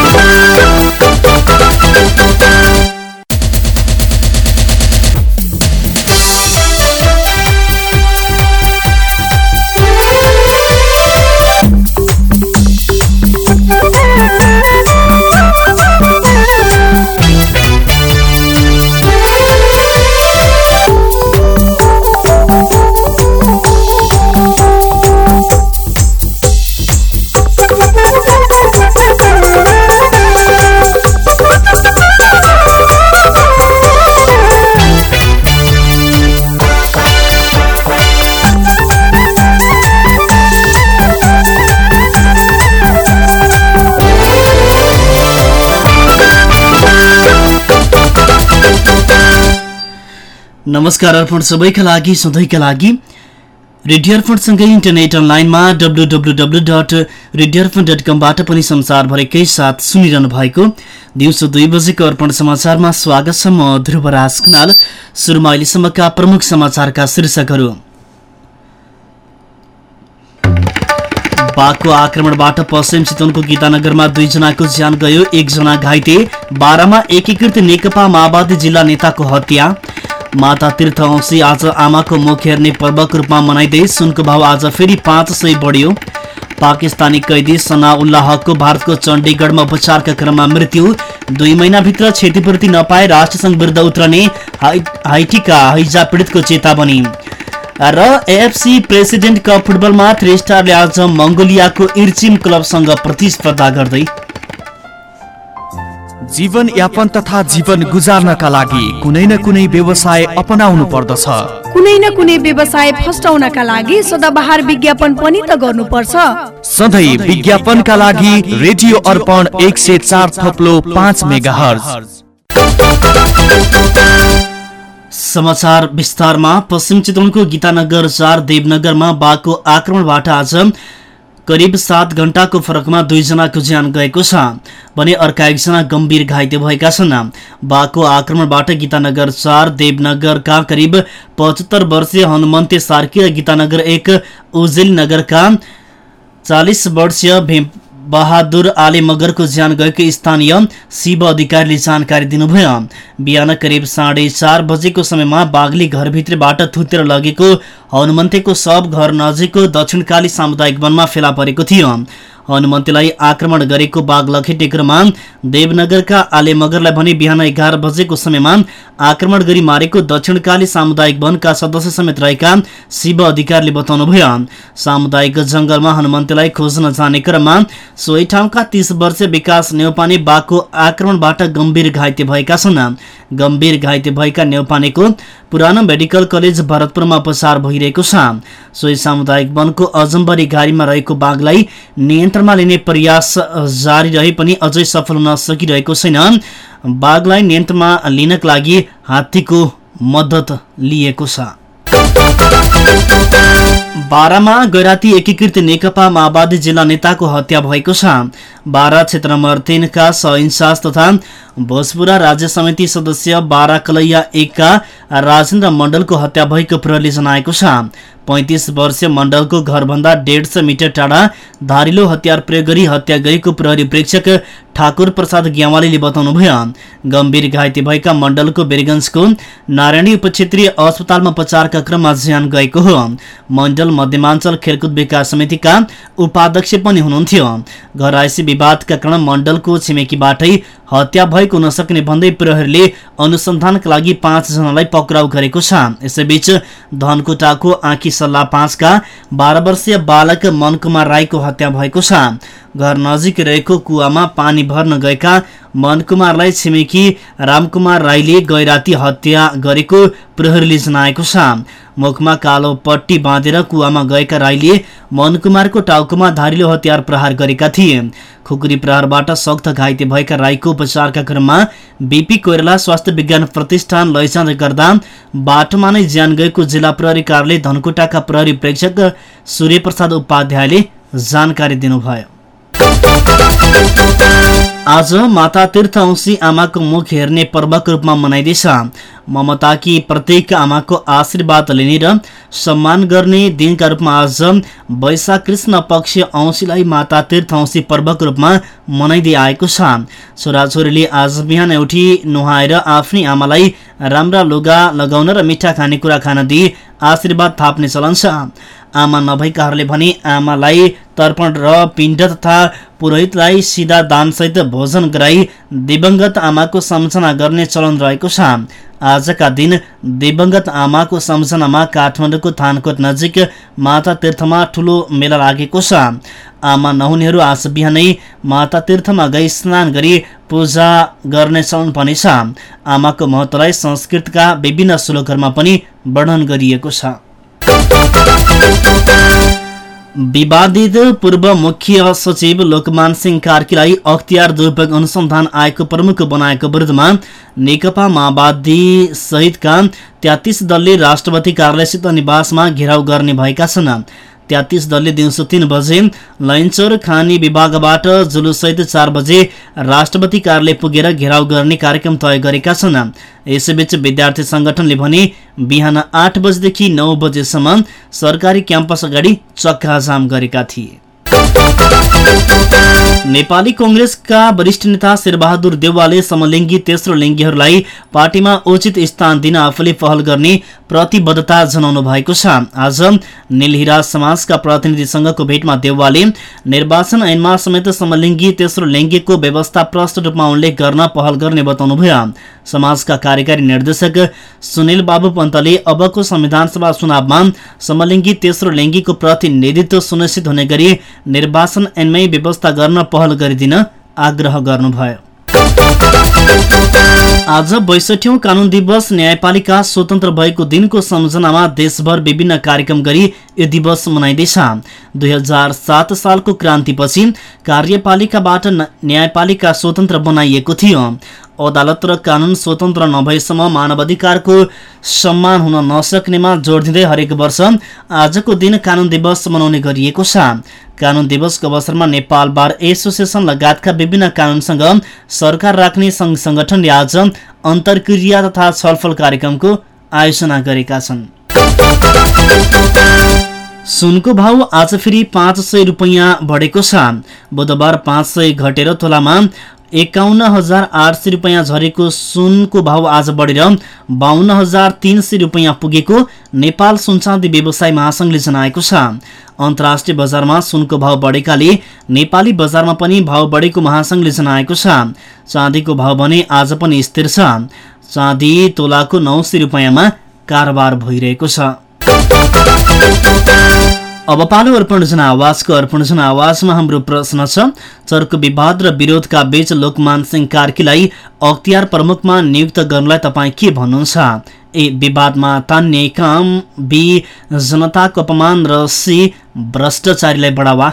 Thank you. नमस्कार अर्पण सबैका लागि सधैँका लागि। रेडियो अर्पणसँगै इन्टरनेट अनलाइनमा W W W dot radio Arpan dot कमबाट पनि संसारभरिकै साथ सुनिरहनु भएको दिउँसो दुई बजेको अर्पण समाचारमा स्वागत छ म ध्रुवराज खनाल सुरुमा अहिलेसम्मका प्रमुख समाचारका शीर्षकहरू। बाघको आक्रमणबाट पश्चिम चितवनको गीतानगरमा दुईजनाको ज्यान गयो एकजना घाइते बाह्रमा एकीकृत नेकपा माओवादी जिल्ला नेताको हत्या। माता तीर्थ औँसी आज आमाको मुख हेर्ने पर्वको रूपमा मनाइँदै सुनको भाव आज फेरि पाँच सय बढ्यो। पाकिस्तानी कैदी सना उल्लाहको भारतको चण्डीगढमा उपचारका क्रममा मृत्यु। दुई महिनाभित्र क्षतिपूर्ति नपाए राष्ट्रसङ्घ विरुद्ध उत्रने हाइ हाइटीका हैजा पीडितको चेतावनी। र एएफसी प्रेसिडेन्ट कप फुटबलमा थ्री स्टारले आज मङ्गोलियाको इर्चिम क्लबसँग प्रतिस्पर्धा गर्दै जीवन यापन तथा जीवन गुजार्नका लागि कुनै न कुनै व्यवसाय अपनाउनु पर्दछ। कुनै न कुनै व्यवसाय फस्टाउनका लागि सदाबहार विज्ञापन पनि त गर्नुपर्छ। सधैँ विज्ञापनका लागि रेडियो अर्पण एक सय चार थप्लो पाँच मेगा समाचार विस्तारमा पश्चिम चितवनको गीतानगर चार देवनगरमा बाघको आक्रमणबाट आज करिब सात घण्टाको फरकमा दुईजनाको ज्यान गएको छ भने अर्का एकजना गम्भीर घाइते भएका छन्। बाघको आक्रमणबाट गीतानगर चार देवनगरका करिब पचहत्तर वर्षीय हनुमन्ते सार्की र गीतानगर एक उजेल नगरका चालिस वर्षीय बहादुर आले मगरको ज्यान गएको स्थानीय शिव अधिकारीले जानकारी दिनुभयो। बिहान करिब साढे चार बजेको समयमा बाघले घरभित्रबाट थुतेर लगेको हनुमन्तेको शव घर नजिकको दक्षिणकाली सामुदायिक वनमा फेला परेको थियो। हनुमन्तीलाई आक्रमण गरेको बाघ लखेट्ने क्रममा देवनगरका आले मगरलाई भने बिहान एघार बजेको समयमा आक्रमण गरी मारेको दक्षिणकाली सामुदायिक वनका सदस्य समेत रहेका शिव अधिकारीले बताउनुभयो। सामुदायिक जंगलमा हनुमन्तीलाई खोज्न जाने क्रममा सोही ठाउँका तीस वर्षीय विकास नेौपाने बाघको आक्रमणबाट गम्भीर घाइते भएका छन्। गम्भीर घाइते भएका नेौपानेको पुरानो मेडिकल कलेज भरतपुरमा उपचार भइरहेको छ। सोही सामुदायिक वनको अजम्बरी गाडीमा रहेको बाघलाई नियन्त्रणमा लिने प्रयास जारी रहे पनि अझै सफल हुन सकिरहेको छैन। बाघलाई नियन्त्रणमा लिनका लागि हात्तीको मद्दत लिएको छ। बारामा गैराती एकीकृत नेकपा माओवादी जिल्ला नेताको हत्या भएको छ। बारा क्षेत्र नम्बर तिनका इन्चार्ज तथा भोजपुरा राज्य समिति सदस्य बारा कलैया एकका राजेन्द्र मण्डलको हत्या भएको प्रहरीले जनाएको छ। पैँतिस वर्षीय मण्डलको घरभन्दा डेढ सय मिटर टाढा धारिलो हतियार प्रयोग गरी हत्या गरेको प्रहरी प्रेक्षक ठाकुर प्रसाद ग्यावालीले बताउनुभयो गम्भीर घाइते भएका मण्डलको बेरगंजको नारायणी उपक्षेत्रीय अस्पतालमा उपचारका क्रममा ज्यान गएको हो। मण्डल मध्यमाञ्चल खेलकुद विकास समितिका उपाध्यक्ष पनि हुनुहुन्थ्यो। घर विवादका कारण मण्डलको छिमेकीबाटै हत्या भएको हुन सक्ने भन्दै प्रहरीले अनुसन्धानका लागि पाँचजनालाई पक्राउ गरेको छ। यसैबीच धनकोटाको आँखी सल्लाह पाँचका बाह्र वर्षीय बालक मनकुमार राईको हत्या भएको छ। घर नजिक रहेको कुवामा पानी भर्न गएका मनकुमारलाई छिमेकी रामकुमार राईले गैराती हत्या गरेको प्रहरीले जनाएको छ। मुखमा कालो पट्टी बाँधेर कुवामा गएका राईले मनकुमारको टाउकोमा धारिलो हतियार प्रहार गरेका थिए। खुकुरी प्रहारबाट सख्त घाइते भएका राईको उपचारका क्रममा बिपी कोइराला स्वास्थ्य विज्ञान प्रतिष्ठान लैजाँदै गर्दा बाटोमा नै ज्यान गएको जिल्ला प्रहरी कार्यालय धनकुटाका प्रहरी प्रेक्षक सूर्यप्रसाद उपाध्यायले जानकारी दिनुभयो। आज माता तीर्थ औँसी आमाको मुख हेर्ने पर्वको रूपमा मनाइँदैछ। ममताकी प्रत्येक आमाको आशीर्वाद लिने र सम्मान गर्ने दिनका रूपमा आज वैशाख कृष्ण पक्ष औँसीलाई माता तीर्थ औँसी पर्वको रूपमा मनाइँदै आएको छ। छोराछोरीले आज बिहान एउटी नुहाएर आफ्नै आमालाई राम्रा लुगा लगाउन र मिठा खानेकुरा खान दिई आशीर्वाद थाप्ने चलन छ। आमा नभएकाहरूले भने आमालाई तर्पण र पिण्ड तथा पुरोहितलाई सिधा दानसहित भोजन गराई दिवंगत आमाको सम्झना गर्ने चलन रहेको छ। आजका दिन दिवंगत आमाको सम्झनामा काठमाडौँको थानकोट नजिक माता तीर्थमा ठुलो मेला लागेको छ। आमा नहुनेहरू आज बिहानै माता तीर्थमा गई स्नान गरी पूजा गर्ने चलन पनि छ। आमाको महत्वलाई संस्कृतका विभिन्न श्लोकहरूमा पनि वर्णन गरिएको छ। विवादित पूर्व मुख्य सचिव लोकमान सिंह कार्कीलाई अख्तियार दुरुपयोग अनुसन्धान आयोगको प्रमुख बनाएको विरुद्धमा नेकपा माओवादी सहितका तेत्तिस दलले राष्ट्रपति कार्यालयसित निवासमा घेराउ गर्ने भएका छन्। तेत्तिस दलले दिउँसो तीन बजे लैनचौर खानी विभागबाट जुलुससहित चार बजे राष्ट्रपति कार्यालय पुगेर घेराउ गर्ने कार्यक्रम तय गरेका छन्। यसैबीच विद्यार्थी संगठनले भने बिहान आठ बजेदेखि नौ बजेसम्म सरकारी क्याम्पस अगाडि चक्का जाम गरेका थिए। नेपाली कंग्रेसका वरिष्ठ नेता शेरबहादुर देउवाले समलिङ्गी तेस्रो लिङ्गीहरूलाई पार्टीमा उचित स्थान दिन आफूले पहल गर्ने प्रतिबद्धता जनाउनु भएको छ। आज निलहिरा समाजका प्रतिनिधिसँगको भेटमा देउवाले निर्वाचन ऐनमा समेत समलिङ्गी तेस्रो लिङ्गीको व्यवस्था प्रष्ट रूपमा उल्लेख गर्न पहल गर्ने बताउनुभयो। समाजका कार्यकारी निर्देशक सुनिल बाबु पन्तले अबको संविधानसभा चुनावमा समलिङ्गी तेस्रो लिङ्गीको प्रतिनिधित्व सुनिश्चित हुने गरी निर्वाचन व्यवस्था गर्न पहल गरिदिन आग्रह गर्नुभयो। आज बैसठौं कानून दिवस न्यायपालिका स्वतन्त्र भएको दिनको सम्झनामा देशभर विभिन्न कार्यक्रम गरी यो दिवस मनाइँदैछ। दुई हजार सात सालको क्रान्तिपछि कार्यपालिकाबाट न्यायपालिका स्वतन्त्र बनाइएको थियो। अदालत र कानून स्वतन्त्र नभएसम्म मानवाधिकारको सम्मान हुन नसक्नेमा जोड दिँदै हरेक वर्ष आजको दिन कानून दिवस मनाउने गरिएको छ। कानून दिवसको अवसरमा नेपाल बार एसोसिएसन लगायतका विभिन्न कानूनसँग सरकार राख्ने सङ्घ सङ्गठनले आज अन्तर्क्रिया तथा छलफल कार्यक्रमको आयोजना गरेका छन्। सुनको भाउ आज फेरि पाँच सय रुपियाँ बढेको छ। बुधबार पाँच सय घटेर तोलामा एकाउन्न हजार आठ सय रुपियाँ झरेको सुनको भाउ आज बढेर बाहन्न हजार तिन सय रुपियाँ पुगेको नेपाल सुनचाँदी व्यवसाय महासङ्घले जनाएको छ। अन्तर्राष्ट्रिय बजारमा सुनको भाउ बढेकाले नेपाली बजारमा पनि भाउ बढेको महासङ्घले जनाएको छ। चाँदीको भाउ भने आज पनि स्थिर छ। चाँदी तोलाको नौ सय रुपियाँमा कारोबार भइरहेको छ। अब पालो अर्पण जनावासको अर्पण जनावासमा हाम्रो प्रश्न छ। चर्को विवाद र विरोधका बीच लोकमान सिंह कार्कीलाई अख्तियार प्रमुखमा नियुक्त गर्नलाई तपाईँ के भन्नुहुन्छ? ए विवादमा तान्ने काम बी जनताको अपमान र सी भ्रष्टाचारीलाई बढावा।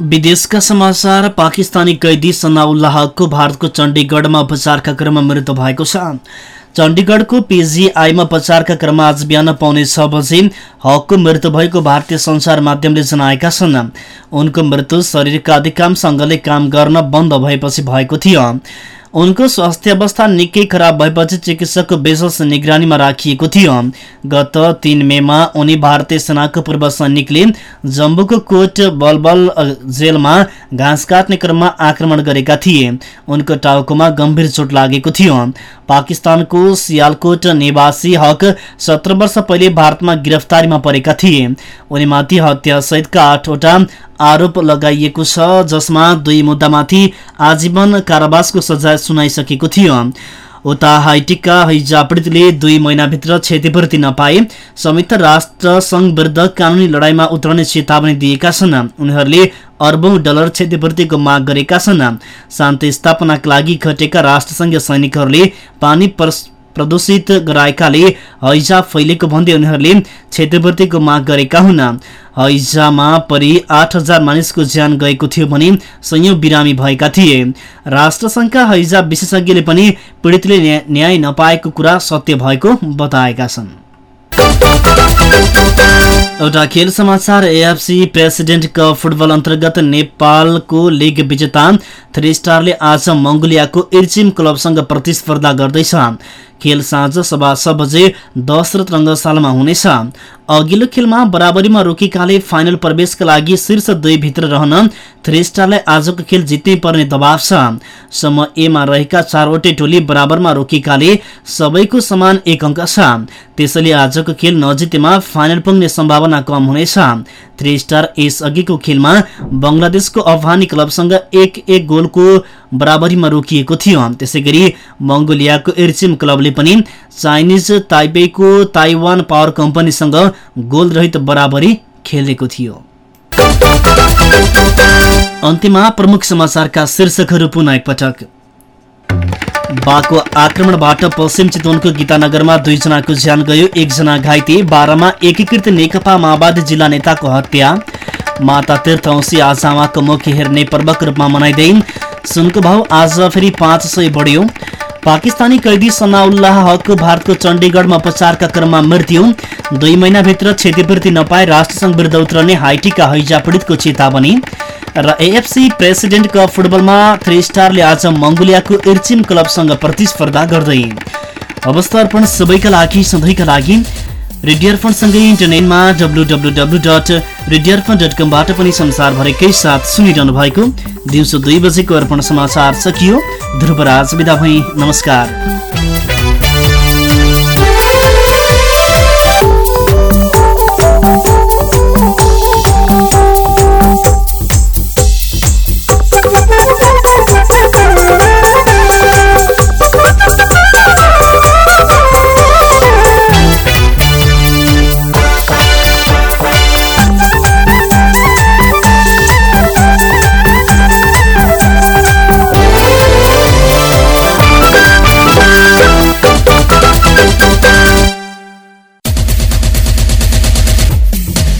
विदेशका समाचार पाकिस्तानी कैदी सनाउल्लाह हकको भारतको चण्डीगढमा उपचारका क्रममा मृत्यु भएको छ। चण्डीगढको पिजिआईमा उपचारका क्रममा आज बिहान पाउने छ बजे हकको मृत्यु भएको भारतीय सञ्चार माध्यमले जनाएका छन्। उनको मृत्यु शरीरका अधिकांश अङ्गले काम गर्न बन्द भएपछि भएको थियो। उनको स्वास्थ्य अवस्था निकै खराब भएपछि चिकित्सकको विशेष निगरानीमा राखिएको थियो। गत तीन मेमा उनी भारतीय सेनाको पूर्व सैनिकले जम्बूको कोट बलबल जेलमा घाँस काट्ने क्रममा आक्रमण गरेका थिए। उनको टाउकोमा गम्भीर चोट लागेको थियो। पाकिस्तानको सियालकोट निवासी हक सत्र वर्ष पहिले भारतमा गिरफ्तारीमा परेका थिए। उनीमाथि हत्या सहितका आठवटा आरोप लगाइएको छ जसमा दुई मुद्दामाथि आजीवन कारावासको सजाय सुनाइसकेको थियो। उता हाइटिकका हैजा पीडितले दुई महिनाभित्र क्षतिपूर्ति नपाए। संयुक्त राष्ट्र संघ विरुद्ध कानुनी लडाईँमा उत्रने चेतावनी दिएका छन्। उनीहरूले अर्बौं डलर क्षतिपूर्तिको माग गरेका छन्। शान्ति स्थापनाका लागि खटेका राष्ट्रसङ्घीय सैनिकहरूले पानी प्रदूषित गराएकाले हैजा फैलेको भन्दै उनीहरूले क्षतिपूर्तिको माग गरेका हुन्। हैजामा परि आठ हजार मानिसको ज्यान गएको थियो भने संयौं बिरामी भएका थिए। राष्ट्रसङ्घका हैजा विशेषज्ञले पनि पीडितले न्या- न्याय नपाएको कुरा सत्य भएको बताएका छन्। एउटा खेल समाचार एएफसी प्रेसिडेन्ट कप फुटबल अन्तर्गत नेपालको लिग विजेता थ्री स्टारले आज मङ्गोलियाको इर्चिम क्लबसँग प्रतिस्पर्धा गर्दैछ। खेल साँझ सभा छ बजे दशरथ रङ्गशालामा हुनेछ। अघिल्लो खेलमा बराबरीमा रोकिएकाले फाइनल प्रवेशका लागि शीर्ष दुई भित्र रहन थ्री स्टारलाई आजको खेल जित्नै पर्ने दबाव छ। समूह एमा रहेका चारवटै टोली बराबरमा रोकिएकाले सबैको समान एक अङ्क छ। त्यसैले आजको खेल नजितेमा फाइनल पुग्ने सम्भावना कम हुनेछ। थ्री स्टार यस अघिको खेलमा बङ्गलादेशको अफगानी क्लबसँग एक एक गोलको बराबरीमा रोकिएको थियो। त्यसै गरी मङ्गोलियाको एर्चिम क्लबले पनि चाइनिज ताइपेको ताइवान पावर कम्पनीसँग गोलरहित बराबरी खेलेको थियो। अन्त्यमा प्रमुख समाचारका शीर्षकहरू पुनः एकपटक बाको आक्रमणबाट पश्चिम चितवनको गीतानगरमा दुईजनाको ज्यान गयो। एकजना घाइते बाह्रमा एकीकृत नेकपा माओवादी जिल्ला नेताको हत्या। माता तीर्थ औँसी आज आमाको हेर्ने पर्वको रूपमा मनाइँदै सुनको भाउ आज फेरि पाँच सय बढ्यो। पाकिस्तानी कैदी सनाउल्लाह हक भारतको चण्डीगढमा उपचारका क्रममा मृत्यु दुई महिनाभित्र क्षतिपूर्ति नपाए राष्ट्रसङ्घ विरुद्ध उत्रने हाइटीका हैजा पीडितको चेतावनी। र एएफसी प्रेसिडेन्ट कप फुटबलमा थ्री स्टारले आज मङ्गोलियाको इर्चिम क्लबसँग प्रतिस्पर्धा गर्दै। सबैका लागि सधैँका लागि। रेडियो अर्पणसँगै इन्टरनेटमा W W W dot radio Arpan dot कमबाट पनि संसारभरिकै साथ सुनिरहनु भएको दिउँसो दुई बजेको अर्पण समाचार सकियो। ध्रुवराज विदा भई। नमस्कार।